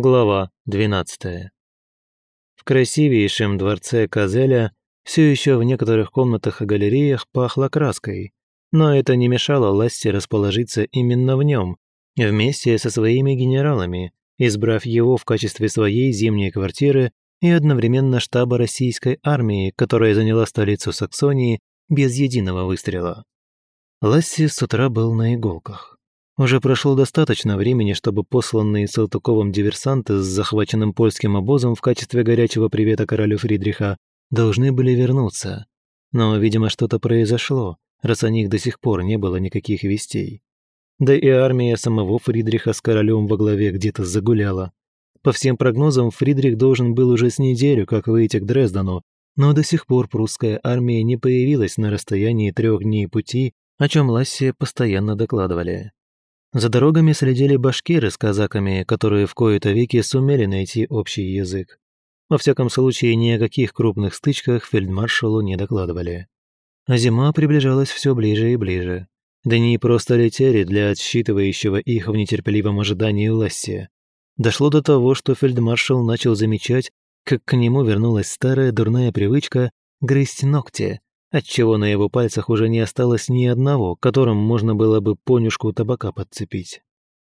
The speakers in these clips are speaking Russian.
Глава 12. В красивейшем дворце Казеля все еще в некоторых комнатах и галереях пахло краской, но это не мешало Лассе расположиться именно в нем, вместе со своими генералами, избрав его в качестве своей зимней квартиры и одновременно штаба российской армии, которая заняла столицу Саксонии без единого выстрела. Ласси с утра был на иголках. Уже прошло достаточно времени, чтобы посланные Салтыковым диверсанты с захваченным польским обозом в качестве горячего привета королю Фридриха должны были вернуться. Но, видимо, что-то произошло, раз о них до сих пор не было никаких вестей. Да и армия самого Фридриха с королем во главе где-то загуляла. По всем прогнозам, Фридрих должен был уже с неделю как выйти к Дрездену, но до сих пор прусская армия не появилась на расстоянии трех дней пути, о чем Лассе постоянно докладывали. За дорогами следили башкиры с казаками, которые в кои-то веки сумели найти общий язык. Во всяком случае, ни о каких крупных стычках фельдмаршалу не докладывали. А зима приближалась все ближе и ближе. Дни просто летели для отсчитывающего их в нетерпеливом ожидании Ласси. Дошло до того, что фельдмаршал начал замечать, как к нему вернулась старая дурная привычка грызть ногти, отчего на его пальцах уже не осталось ни одного, которым можно было бы понюшку табака подцепить.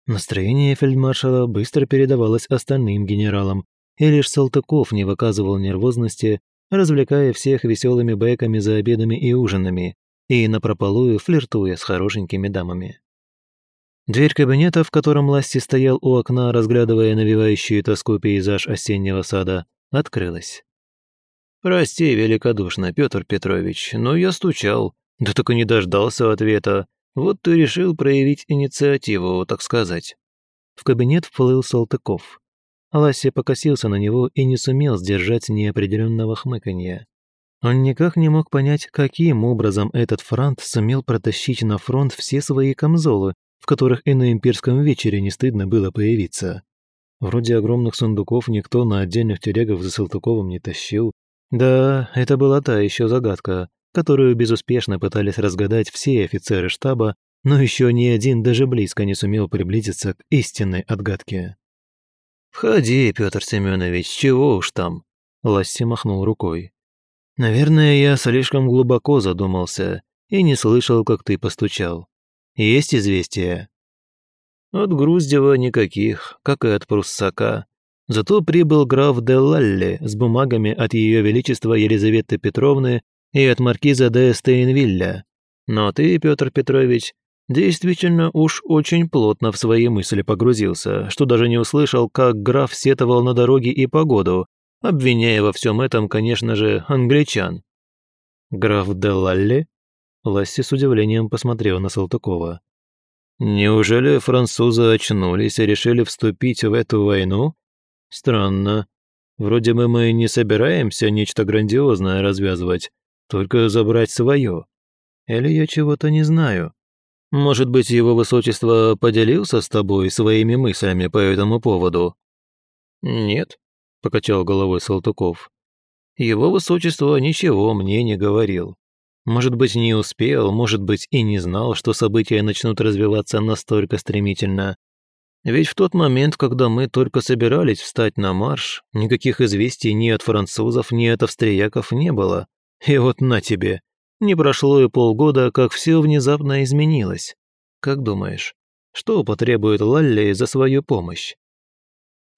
Настроение фельдмаршала быстро передавалось остальным генералам, и лишь Салтыков не выказывал нервозности, развлекая всех веселыми байками за обедами и ужинами, и напропалую флиртуя с хорошенькими дамами. Дверь кабинета, в котором Ласти стоял у окна, разглядывая навевающую тоску пейзаж осеннего сада, открылась. «Прости великодушно, Петр Петрович, но я стучал, да только не дождался ответа. Вот ты решил проявить инициативу, так сказать». В кабинет вплыл Салтыков. Ласси покосился на него и не сумел сдержать неопределенного хмыканья. Он никак не мог понять, каким образом этот франт сумел протащить на фронт все свои камзолы, в которых и на имперском вечере не стыдно было появиться. Вроде огромных сундуков никто на отдельных телегах за Салтыковым не тащил, да, это была та еще загадка, которую безуспешно пытались разгадать все офицеры штаба, но еще ни один даже близко не сумел приблизиться к истинной отгадке. «Входи, Петр Семенович, чего уж там?» Ласси махнул рукой. «Наверное, я слишком глубоко задумался и не слышал, как ты постучал. Есть известия?» «От Груздева никаких, как и от Пруссака. Зато прибыл граф де Лалли с бумагами от Ее Величества Елизаветы Петровны и от маркиза де Стейнвилля. Но ты, Петр Петрович, действительно уж очень плотно в свои мысли погрузился, что даже не услышал, как граф сетовал на дороге и погоду, обвиняя во всем этом, конечно же, англичан. «Граф де Лалли?» Ласси с удивлением посмотрел на Салтыкова. «Неужели французы очнулись и решили вступить в эту войну?» Странно. Вроде бы мы не собираемся нечто грандиозное развязывать, только забрать свое. Или я чего-то не знаю. Может быть, его высочество поделился с тобой своими мыслями по этому поводу? Нет, покачал головой Салтуков. Его высочество ничего мне не говорил. Может быть, не успел, может быть, и не знал, что события начнут развиваться настолько стремительно. Ведь в тот момент, когда мы только собирались встать на марш, никаких известий ни от французов, ни от австрияков не было. И вот на тебе. Не прошло и полгода, как все внезапно изменилось. Как думаешь, что потребует Лалли за свою помощь?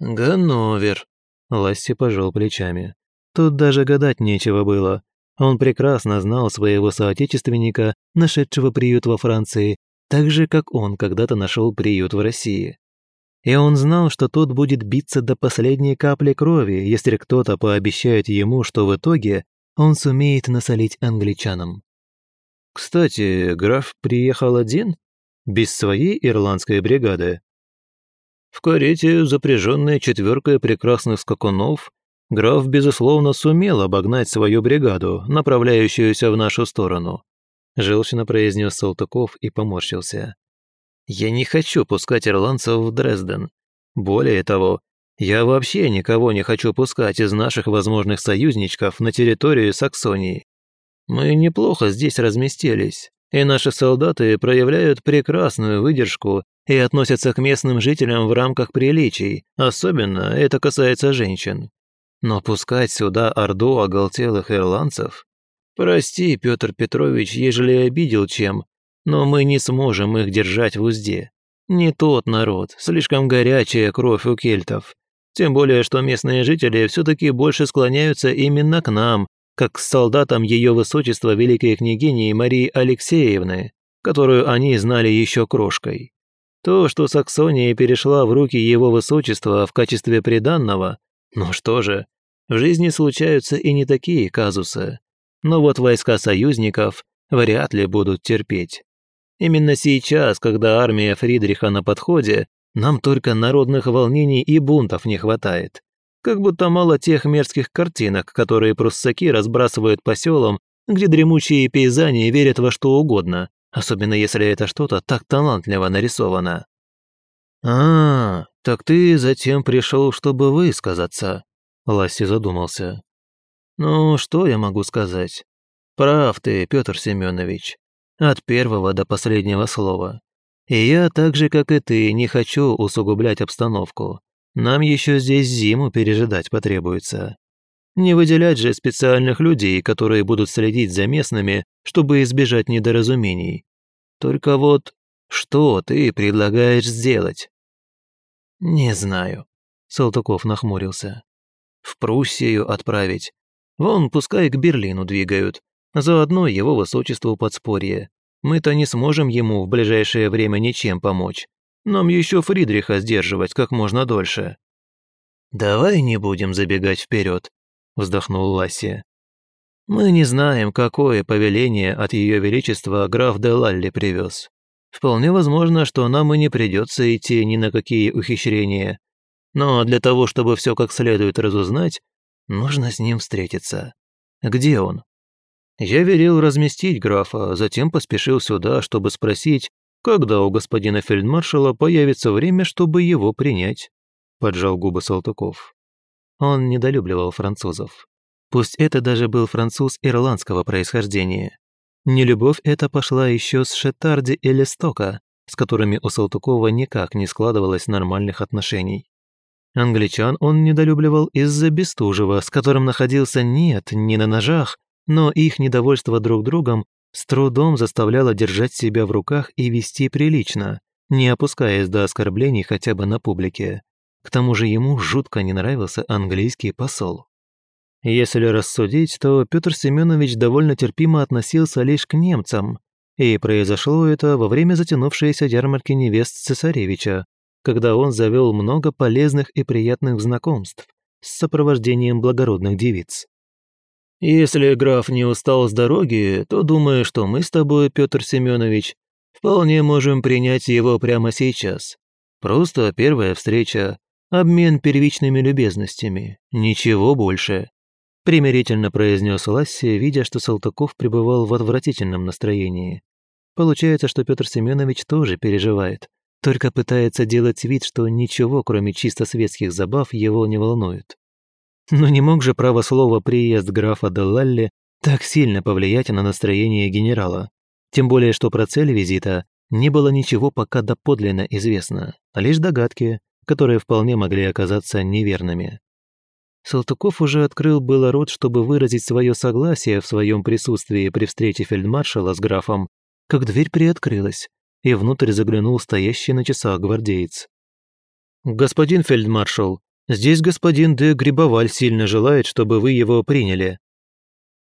«Ганновер», — Ласси пожал плечами. Тут даже гадать нечего было. Он прекрасно знал своего соотечественника, нашедшего приют во Франции, так же, как он когда-то нашел приют в России и он знал, что тот будет биться до последней капли крови, если кто-то пообещает ему, что в итоге он сумеет насолить англичанам. Кстати, граф приехал один? Без своей ирландской бригады? В карете, запряженной четверкой прекрасных скакунов, граф, безусловно, сумел обогнать свою бригаду, направляющуюся в нашу сторону. Желчно произнес Салтыков и поморщился. Я не хочу пускать ирландцев в Дрезден. Более того, я вообще никого не хочу пускать из наших возможных союзничков на территорию Саксонии. Мы неплохо здесь разместились, и наши солдаты проявляют прекрасную выдержку и относятся к местным жителям в рамках приличий, особенно это касается женщин. Но пускать сюда орду оголтелых ирландцев? Прости, Петр Петрович, ежели обидел чем, но мы не сможем их держать в узде. Не тот народ, слишком горячая кровь у кельтов. Тем более, что местные жители все-таки больше склоняются именно к нам, как к солдатам ее высочества великой княгини Марии Алексеевны, которую они знали еще крошкой. То, что Саксония перешла в руки его высочества в качестве приданного, ну что же, в жизни случаются и не такие казусы. Но вот войска союзников вряд ли будут терпеть. Именно сейчас, когда армия Фридриха на подходе, нам только народных волнений и бунтов не хватает. Как будто мало тех мерзких картинок, которые пруссаки разбрасывают по селам, где дремучие пейзани верят во что угодно, особенно если это что-то так талантливо нарисовано. «А, так ты затем пришел, чтобы высказаться», — Ласси задумался. «Ну, что я могу сказать? Прав ты, Петр Семенович. От первого до последнего слова. И я, так же, как и ты, не хочу усугублять обстановку. Нам еще здесь зиму пережидать потребуется. Не выделять же специальных людей, которые будут следить за местными, чтобы избежать недоразумений. Только вот что ты предлагаешь сделать? Не знаю. Салтыков нахмурился. В Пруссию отправить. Вон, пускай к Берлину двигают. Заодно его высочеству подспорье. Мы-то не сможем ему в ближайшее время ничем помочь. Нам еще Фридриха сдерживать как можно дольше». «Давай не будем забегать вперед», – вздохнул Ласси. «Мы не знаем, какое повеление от Ее Величества граф де Лалли привез. Вполне возможно, что нам и не придется идти ни на какие ухищрения. Но для того, чтобы все как следует разузнать, нужно с ним встретиться. Где он?» Я велел разместить графа, а затем поспешил сюда, чтобы спросить, когда у господина фельдмаршала появится время, чтобы его принять. Поджал губы Салтыков. Он недолюбливал французов. Пусть это даже был француз ирландского происхождения. Нелюбовь эта пошла еще с Шетарди и Листока, с которыми у Салтыкова никак не складывалось нормальных отношений. Англичан он недолюбливал из-за Бестужева, с которым находился нет, не на ножах, но их недовольство друг другом с трудом заставляло держать себя в руках и вести прилично, не опускаясь до оскорблений хотя бы на публике. К тому же ему жутко не нравился английский посол. Если рассудить, то Петр Семенович довольно терпимо относился лишь к немцам, и произошло это во время затянувшейся ярмарки невест цесаревича, когда он завел много полезных и приятных знакомств с сопровождением благородных девиц. Если граф не устал с дороги, то думаю, что мы с тобой, Петр Семенович, вполне можем принять его прямо сейчас. Просто первая встреча, обмен первичными любезностями, ничего больше. Примирительно произнес Ласси, видя, что Салтыков пребывал в отвратительном настроении. Получается, что Петр Семенович тоже переживает, только пытается делать вид, что ничего, кроме чисто светских забав, его не волнует. Но не мог же право слова приезд графа Делалли так сильно повлиять на настроение генерала. Тем более, что про цель визита не было ничего пока доподлинно известно, а лишь догадки, которые вполне могли оказаться неверными. Салтыков уже открыл было рот, чтобы выразить свое согласие в своем присутствии при встрече фельдмаршала с графом, как дверь приоткрылась, и внутрь заглянул стоящий на часах гвардеец. «Господин фельдмаршал, Здесь господин де Грибоваль сильно желает, чтобы вы его приняли».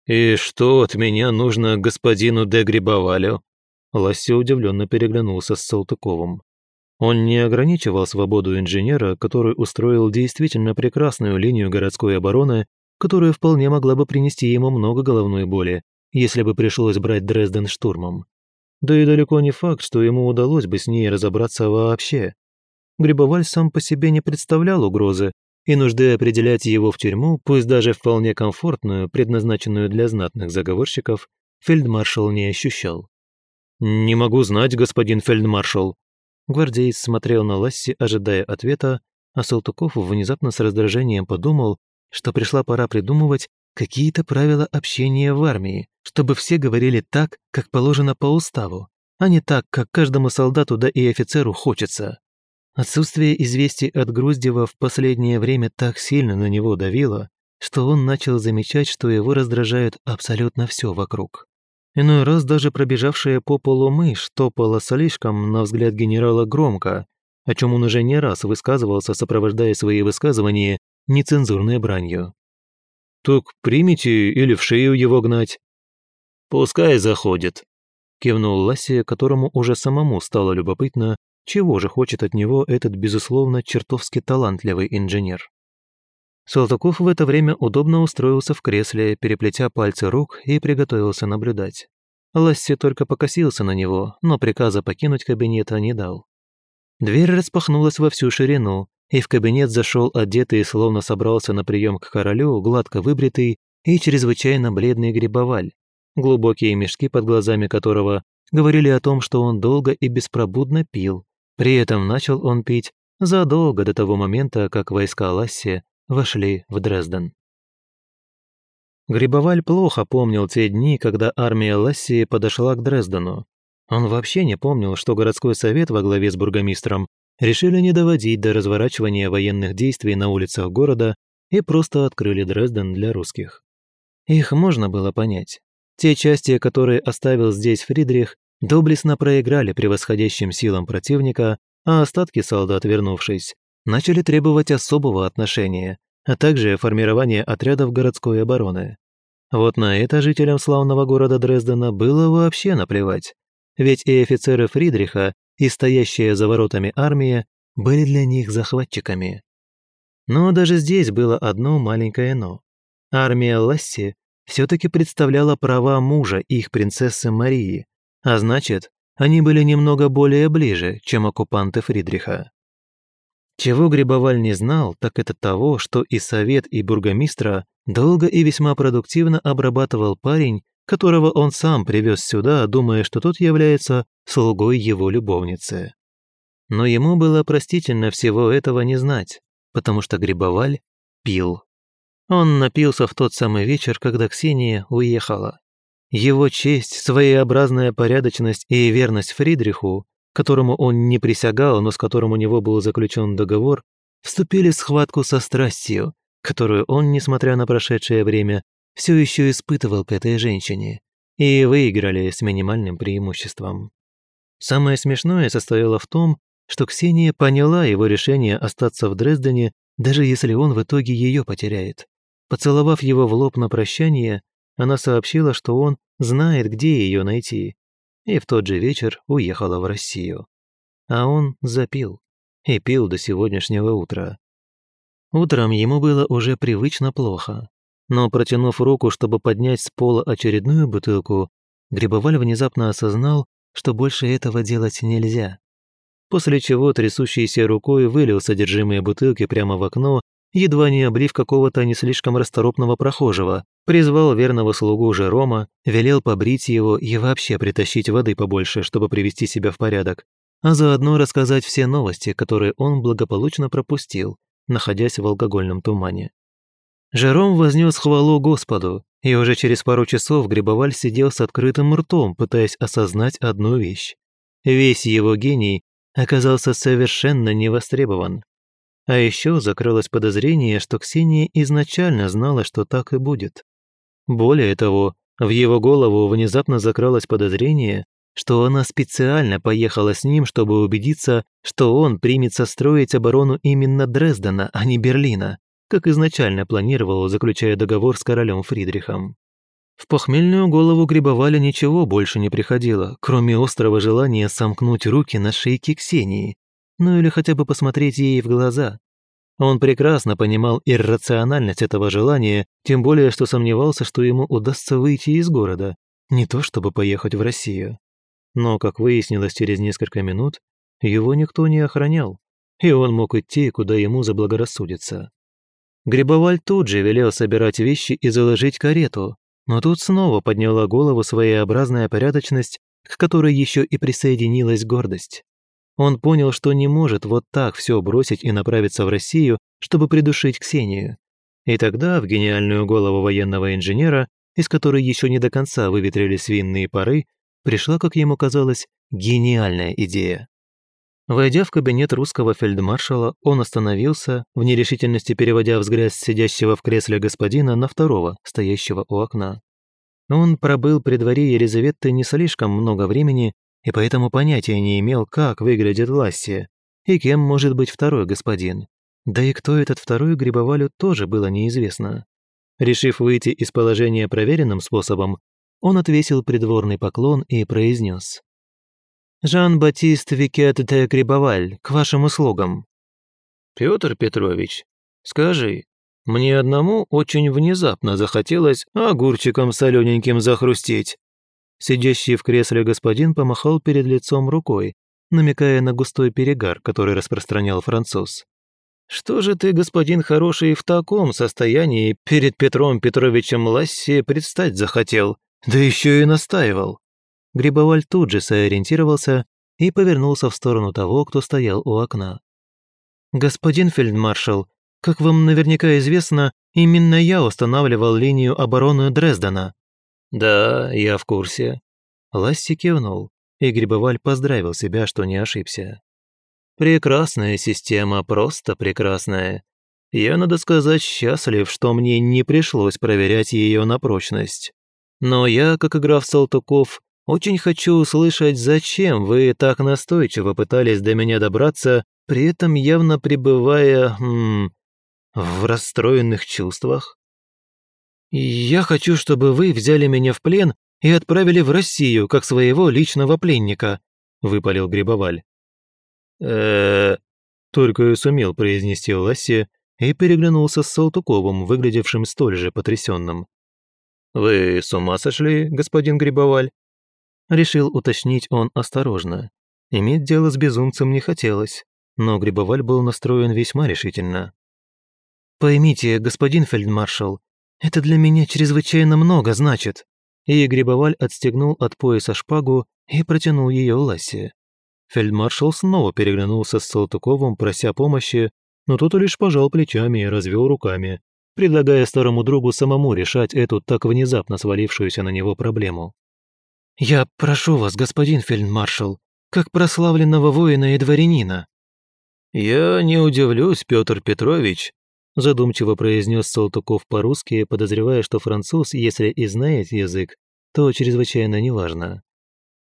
«И что от меня нужно господину де Грибовалю?» Ласси удивленно переглянулся с Салтыковым. Он не ограничивал свободу инженера, который устроил действительно прекрасную линию городской обороны, которая вполне могла бы принести ему много головной боли, если бы пришлось брать Дрезден штурмом. Да и далеко не факт, что ему удалось бы с ней разобраться вообще. Грибоваль сам по себе не представлял угрозы, и нужды определять его в тюрьму, пусть даже вполне комфортную, предназначенную для знатных заговорщиков, фельдмаршал не ощущал. «Не могу знать, господин фельдмаршал». Гвардеец смотрел на Ласси, ожидая ответа, а Салтыков внезапно с раздражением подумал, что пришла пора придумывать какие-то правила общения в армии, чтобы все говорили так, как положено по уставу, а не так, как каждому солдату да и офицеру хочется. Отсутствие известий от Груздева в последнее время так сильно на него давило, что он начал замечать, что его раздражает абсолютно все вокруг. Иной раз даже пробежавшая по полу мышь топала слишком, на взгляд генерала, громко, о чем он уже не раз высказывался, сопровождая свои высказывания нецензурной бранью. «Так примите или в шею его гнать?» «Пускай заходит», – кивнул Ласси, которому уже самому стало любопытно, чего же хочет от него этот, безусловно, чертовски талантливый инженер. Салтыков в это время удобно устроился в кресле, переплетя пальцы рук и приготовился наблюдать. Ласси только покосился на него, но приказа покинуть кабинета не дал. Дверь распахнулась во всю ширину, и в кабинет зашел одетый, словно собрался на прием к королю, гладко выбритый и чрезвычайно бледный грибоваль, глубокие мешки под глазами которого говорили о том, что он долго и беспробудно пил. При этом начал он пить задолго до того момента, как войска Ласси вошли в Дрезден. Грибоваль плохо помнил те дни, когда армия Лассии подошла к Дрездену. Он вообще не помнил, что городской совет во главе с бургомистром решили не доводить до разворачивания военных действий на улицах города и просто открыли Дрезден для русских. Их можно было понять. Те части, которые оставил здесь Фридрих, доблестно проиграли превосходящим силам противника, а остатки солдат, вернувшись, начали требовать особого отношения, а также формирования отрядов городской обороны. Вот на это жителям славного города Дрездена было вообще наплевать, ведь и офицеры Фридриха, и стоящая за воротами армия были для них захватчиками. Но даже здесь было одно маленькое «но». Армия Ласси все-таки представляла права мужа их принцессы Марии, а значит, они были немного более ближе, чем оккупанты Фридриха. Чего Грибоваль не знал, так это того, что и совет, и бургомистра долго и весьма продуктивно обрабатывал парень, которого он сам привез сюда, думая, что тот является слугой его любовницы. Но ему было простительно всего этого не знать, потому что Грибоваль пил. Он напился в тот самый вечер, когда Ксения уехала. Его честь, своеобразная порядочность и верность Фридриху которому он не присягал, но с которым у него был заключен договор, вступили в схватку со страстью, которую он, несмотря на прошедшее время, все еще испытывал к этой женщине, и выиграли с минимальным преимуществом. Самое смешное состояло в том, что Ксения поняла его решение остаться в Дрездене, даже если он в итоге ее потеряет. Поцеловав его в лоб на прощание, она сообщила, что он знает, где ее найти, и в тот же вечер уехала в Россию. А он запил. И пил до сегодняшнего утра. Утром ему было уже привычно плохо. Но протянув руку, чтобы поднять с пола очередную бутылку, Грибоваль внезапно осознал, что больше этого делать нельзя. После чего трясущейся рукой вылил содержимое бутылки прямо в окно едва не облив какого-то не слишком расторопного прохожего, призвал верного слугу Жерома, велел побрить его и вообще притащить воды побольше, чтобы привести себя в порядок, а заодно рассказать все новости, которые он благополучно пропустил, находясь в алкогольном тумане. Жером вознес хвалу Господу, и уже через пару часов Грибоваль сидел с открытым ртом, пытаясь осознать одну вещь. Весь его гений оказался совершенно невостребован. А еще закрылось подозрение, что Ксения изначально знала, что так и будет. Более того, в его голову внезапно закралось подозрение, что она специально поехала с ним, чтобы убедиться, что он примется строить оборону именно Дрездена, а не Берлина, как изначально планировал, заключая договор с королем Фридрихом. В похмельную голову Грибоваля ничего больше не приходило, кроме острого желания сомкнуть руки на шейке Ксении ну или хотя бы посмотреть ей в глаза. Он прекрасно понимал иррациональность этого желания, тем более что сомневался, что ему удастся выйти из города, не то чтобы поехать в Россию. Но, как выяснилось через несколько минут, его никто не охранял, и он мог идти, куда ему заблагорассудится. Грибоваль тут же велел собирать вещи и заложить карету, но тут снова подняла голову своеобразная порядочность, к которой еще и присоединилась гордость. Он понял, что не может вот так все бросить и направиться в Россию, чтобы придушить Ксению. И тогда в гениальную голову военного инженера, из которой еще не до конца выветрили свинные пары, пришла, как ему казалось, гениальная идея. Войдя в кабинет русского фельдмаршала, он остановился, в нерешительности переводя взгляд сидящего в кресле господина на второго, стоящего у окна. Он пробыл при дворе Елизаветы не слишком много времени и поэтому понятия не имел, как выглядит Ласси и кем может быть второй господин. Да и кто этот второй Грибовалю тоже было неизвестно. Решив выйти из положения проверенным способом, он отвесил придворный поклон и произнес. Жан-Батист Викет де Грибоваль, к вашим услугам». «Петр Петрович, скажи, мне одному очень внезапно захотелось огурчиком солененьким захрустеть». Сидящий в кресле господин помахал перед лицом рукой, намекая на густой перегар, который распространял француз. «Что же ты, господин хороший, в таком состоянии перед Петром Петровичем Ласси предстать захотел, да еще и настаивал?» Грибоваль тут же сориентировался и повернулся в сторону того, кто стоял у окна. «Господин фельдмаршал, как вам наверняка известно, именно я устанавливал линию обороны Дрездена». «Да, я в курсе». Ласси кивнул, и Грибоваль поздравил себя, что не ошибся. «Прекрасная система, просто прекрасная. Я, надо сказать, счастлив, что мне не пришлось проверять ее на прочность. Но я, как играв Салтуков, очень хочу услышать, зачем вы так настойчиво пытались до меня добраться, при этом явно пребывая... М, в расстроенных чувствах. «Я хочу, чтобы вы взяли меня в плен и отправили в Россию, как своего личного пленника», — выпалил Грибоваль. э только и сумел произнести Ласси и переглянулся с Салтуковым, выглядевшим столь же потрясенным. «Вы с ума сошли, господин Грибоваль?» Решил уточнить он осторожно. Иметь дело с безумцем не хотелось, но Грибоваль был настроен весьма решительно. «Поймите, господин фельдмаршал, это для меня чрезвычайно много значит». И Грибоваль отстегнул от пояса шпагу и протянул ее Лассе. Фельдмаршал снова переглянулся с Салтыковым, прося помощи, но тот лишь пожал плечами и развел руками, предлагая старому другу самому решать эту так внезапно свалившуюся на него проблему. «Я прошу вас, господин фельдмаршал, как прославленного воина и дворянина». «Я не удивлюсь, Петр Петрович», задумчиво произнес Салтуков по-русски, подозревая, что француз, если и знает язык, то чрезвычайно неважно.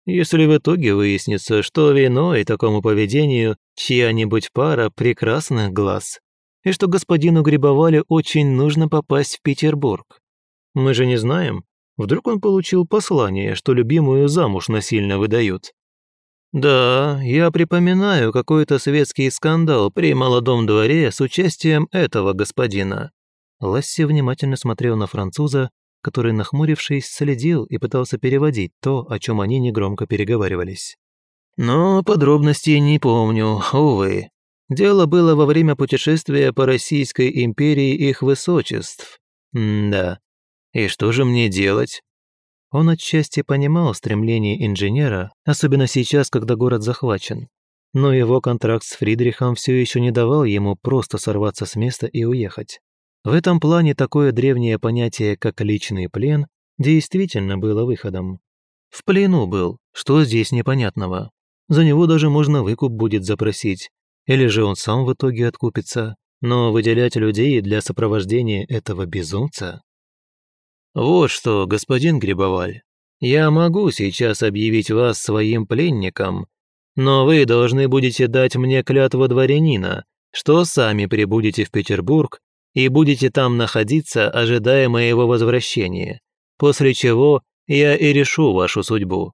Если в итоге выяснится, что виной такому поведению чья-нибудь пара прекрасных глаз, и что господину Грибовалю очень нужно попасть в Петербург. Мы же не знаем, Вдруг он получил послание, что любимую замуж насильно выдают. Да, я припоминаю какой-то светский скандал при молодом дворе с участием этого господина. Ласси внимательно смотрел на француза, который, нахмурившись, следил и пытался переводить то, о чем они негромко переговаривались. Но подробностей не помню, увы. Дело было во время путешествия по Российской империи их высочеств. М да. И что же мне делать? Он отчасти понимал стремление инженера, особенно сейчас, когда город захвачен. Но его контракт с Фридрихом все еще не давал ему просто сорваться с места и уехать. В этом плане такое древнее понятие, как личный плен, действительно было выходом. В плену был, что здесь непонятного. За него даже можно выкуп будет запросить. Или же он сам в итоге откупится. Но выделять людей для сопровождения этого безумца? «Вот что, господин Грибоваль, я могу сейчас объявить вас своим пленником, но вы должны будете дать мне клятву дворянина, что сами прибудете в Петербург и будете там находиться, ожидая моего возвращения, после чего я и решу вашу судьбу»,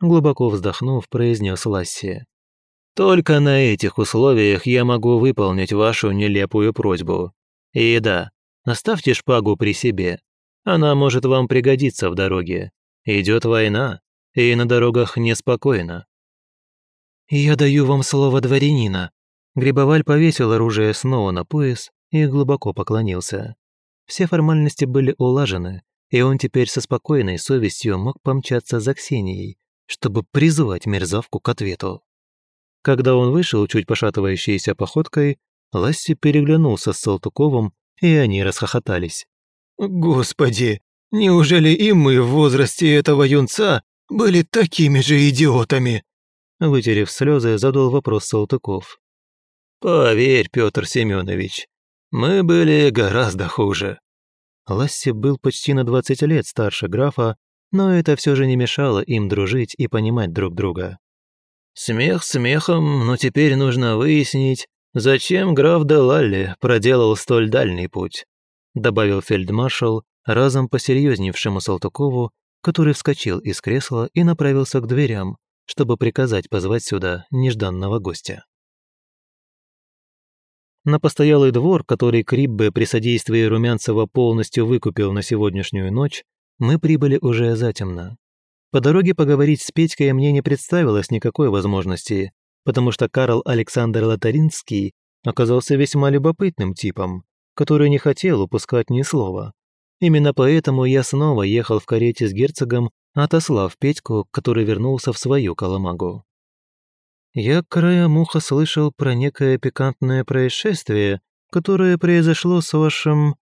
глубоко вздохнув, произнес Ласси. «Только на этих условиях я могу выполнить вашу нелепую просьбу. И да, оставьте шпагу при себе, она может вам пригодиться в дороге. Идет война, и на дорогах неспокойно». «Я даю вам слово дворянина». Грибоваль повесил оружие снова на пояс и глубоко поклонился. Все формальности были улажены, и он теперь со спокойной совестью мог помчаться за Ксенией, чтобы призвать мерзавку к ответу. Когда он вышел чуть пошатывающейся походкой, Ласси переглянулся с Салтуковым, и они расхохотались. «Господи, неужели и мы в возрасте этого юнца были такими же идиотами?» Вытерев слезы, задал вопрос Салтыков. «Поверь, Петр Семенович, мы были гораздо хуже». Ласси был почти на 20 лет старше графа, но это все же не мешало им дружить и понимать друг друга. Смех смехом, но теперь нужно выяснить, зачем граф де Лалли проделал столь дальний путь, добавил фельдмаршал, разом посерьезневшему Салтыкову, который вскочил из кресла и направился к дверям, чтобы приказать позвать сюда нежданного гостя. На постоялый двор, который Криббе при содействии Румянцева полностью выкупил на сегодняшнюю ночь, мы прибыли уже затемно. По дороге поговорить с Петькой мне не представилось никакой возможности, потому что Карл Александр Лотаринский оказался весьма любопытным типом, который не хотел упускать ни слова. Именно поэтому я снова ехал в карете с герцогом, отослав Петьку, который вернулся в свою Коломагу. Я краем уха слышал про некое пикантное происшествие, которое произошло с вашим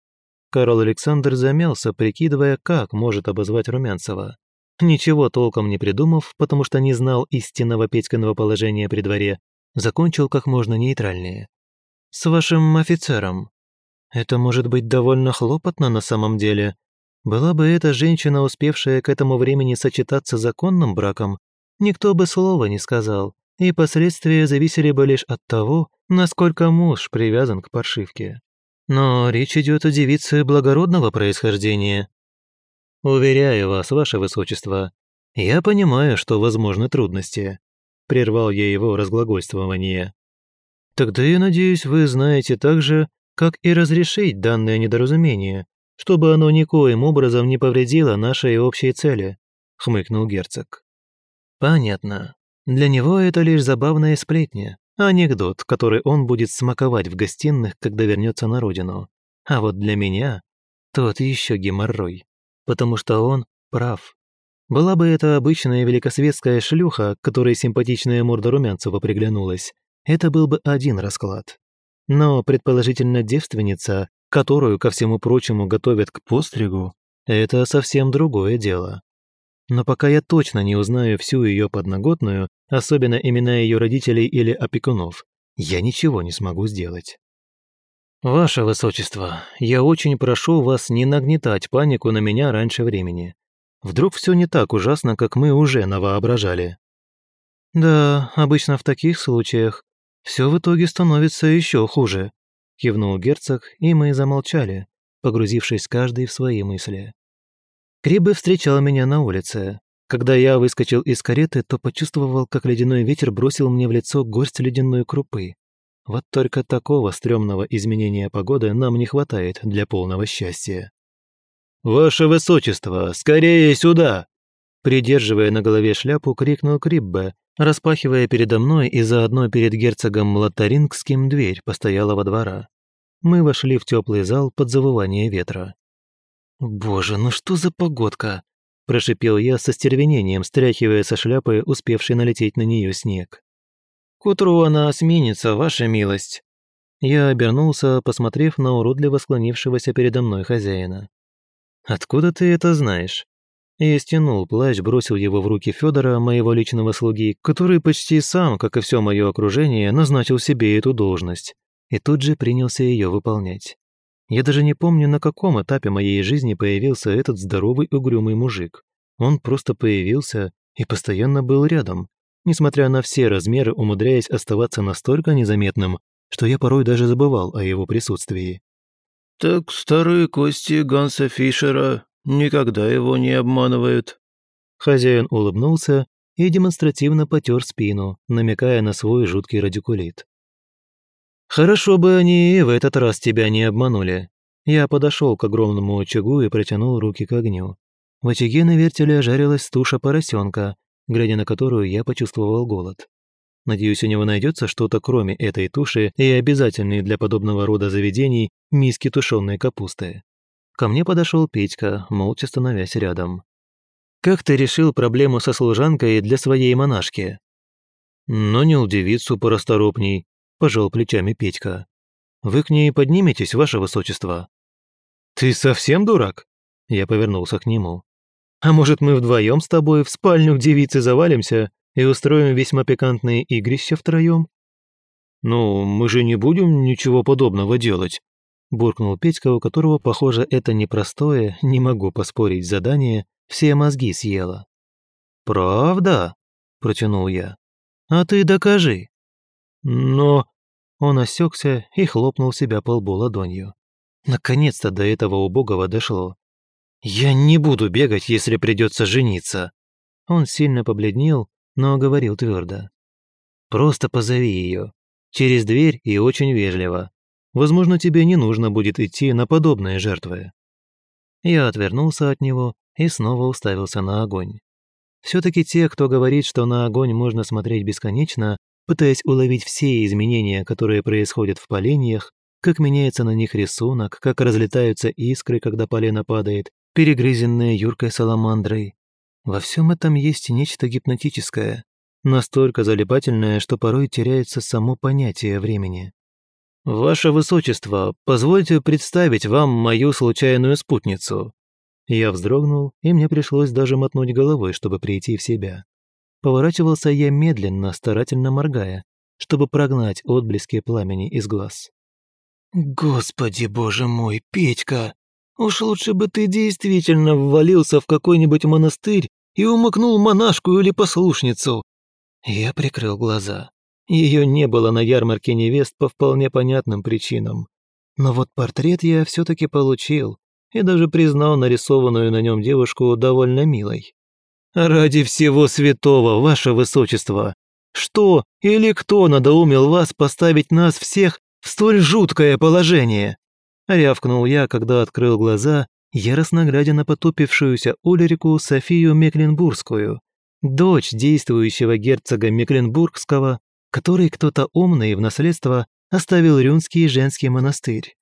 Карл Александр замялся, прикидывая, как может обозвать Румянцева. Ничего толком не придумав, потому что не знал истинного Петькиного положения при дворе, закончил как можно нейтральнее. «С вашим офицером. Это может быть довольно хлопотно на самом деле. Была бы эта женщина, успевшая к этому времени сочетаться законным браком, никто бы слова не сказал, и последствия зависели бы лишь от того, насколько муж привязан к паршивке. Но речь идет о девице благородного происхождения. Уверяю вас, ваше высочество, я понимаю, что возможны трудности. Прервал я его разглагольствование. Тогда я надеюсь, вы знаете также, как и разрешить данное недоразумение, чтобы оно никоим образом не повредило нашей общей цели, хмыкнул герцог. Понятно. Для него это лишь забавная сплетня, Анекдот, который он будет смаковать в гостиных, когда вернется на родину. А вот для меня тот еще геморрой, потому что он прав. Была бы это обычная великосветская шлюха, которой симпатичная морда Румянцева приглянулась, это был бы один расклад. Но, предположительно, девственница, которую, ко всему прочему, готовят к постригу, это совсем другое дело. Но пока я точно не узнаю всю ее подноготную, особенно имена ее родителей или опекунов, я ничего не смогу сделать. «Ваше Высочество, я очень прошу вас не нагнетать панику на меня раньше времени. Вдруг все не так ужасно, как мы уже навоображали». «Да, обычно в таких случаях все в итоге становится еще хуже», кивнул герцог, и мы замолчали, погрузившись каждый в свои мысли. Крибы встречал меня на улице. Когда я выскочил из кареты, то почувствовал, как ледяной ветер бросил мне в лицо горсть ледяной крупы. Вот только такого стрёмного изменения погоды нам не хватает для полного счастья. «Ваше Высочество, скорее сюда!» Придерживая на голове шляпу, крикнул Криббе, распахивая передо мной и заодно перед герцогом Лотарингским дверь постоялого двора. Мы вошли в теплый зал под завывание ветра. «Боже, ну что за погодка!» – прошипел я со стервенением, стряхивая со шляпы успевший налететь на нее снег. «К утру она сменится, ваша милость!» Я обернулся, посмотрев на уродливо склонившегося передо мной хозяина. «Откуда ты это знаешь?» Я стянул плащ, бросил его в руки Федора, моего личного слуги, который почти сам, как и все мое окружение, назначил себе эту должность, и тут же принялся ее выполнять. Я даже не помню, на каком этапе моей жизни появился этот здоровый угрюмый мужик. Он просто появился и постоянно был рядом, несмотря на все размеры, умудряясь оставаться настолько незаметным, что я порой даже забывал о его присутствии. «Так старые кости Ганса Фишера никогда его не обманывают». Хозяин улыбнулся и демонстративно потер спину, намекая на свой жуткий радикулит. Хорошо бы они и в этот раз тебя не обманули. Я подошел к огромному очагу и протянул руки к огню. В очаге на вертеле жарилась туша поросенка, глядя на которую я почувствовал голод. Надеюсь, у него найдется что-то кроме этой туши и обязательной для подобного рода заведений миски тушеной капусты. Ко мне подошел Петька, молча становясь рядом. «Как ты решил проблему со служанкой для своей монашки?» «Нанял девицу порасторопней, пожал плечами Петька. «Вы к ней подниметесь, ваше высочество?» «Ты совсем дурак?» Я повернулся к нему. А может, мы вдвоем с тобой в спальню к девице завалимся и устроим весьма пикантные игрища втроем?» «Ну, мы же не будем ничего подобного делать», – буркнул Петька, у которого, похоже, это непростое, не могу поспорить, задание все мозги съело. «Правда?» – протянул я. «А ты докажи». «Но...» Он осекся и хлопнул себя по лбу ладонью. Наконец-то до этого убогого дошло. «Я не буду бегать, если придется жениться». Он сильно побледнел, но говорил твердо. «Просто позови ее. Через дверь и очень вежливо. Возможно, тебе не нужно будет идти на подобные жертвы». Я отвернулся от него и снова уставился на огонь. Все-таки те, кто говорит, что на огонь можно смотреть бесконечно, пытаясь уловить все изменения, которые происходят в поленьях, как меняется на них рисунок, как разлетаются искры, когда полено падает, перегрызенное юркой саламандрой. Во всем этом есть нечто гипнотическое, настолько залипательное, что порой теряется само понятие времени. «Ваше Высочество, позвольте представить вам мою случайную спутницу». Я вздрогнул, и мне пришлось даже мотнуть головой, чтобы прийти в себя. Поворачивался я медленно, старательно моргая, чтобы прогнать отблески пламени из глаз. «Господи, боже мой, Петька! Уж лучше бы ты действительно ввалился в какой-нибудь монастырь и умыкнул монашку или послушницу!» Я прикрыл глаза. Ее не было на ярмарке невест по вполне понятным причинам. Но вот портрет я все таки получил и даже признал нарисованную на нем девушку довольно милой. «Ради всего святого, ваше высочество! Что или кто надоумил вас поставить нас всех в столь жуткое положение?» Рявкнул я, когда открыл глаза, яростно глядя на потупившуюся Улерику Софию Мекленбургскую, дочь действующего герцога Мекленбургского, который кто-то умный в наследство оставил Рюнский женский монастырь.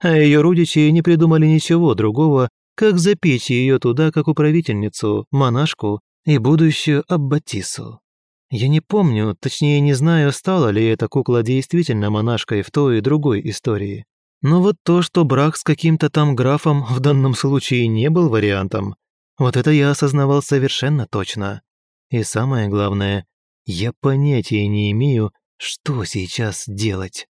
А ее родичи не придумали ничего другого, как запечь ее туда как управительницу, монашку и будущую аббатису. Я не помню, точнее не знаю, стала ли эта кукла действительно монашкой в той и другой истории. Но вот то, что брак с каким-то там графом в данном случае не был вариантом, вот это я осознавал совершенно точно. И самое главное, я понятия не имею, что сейчас делать.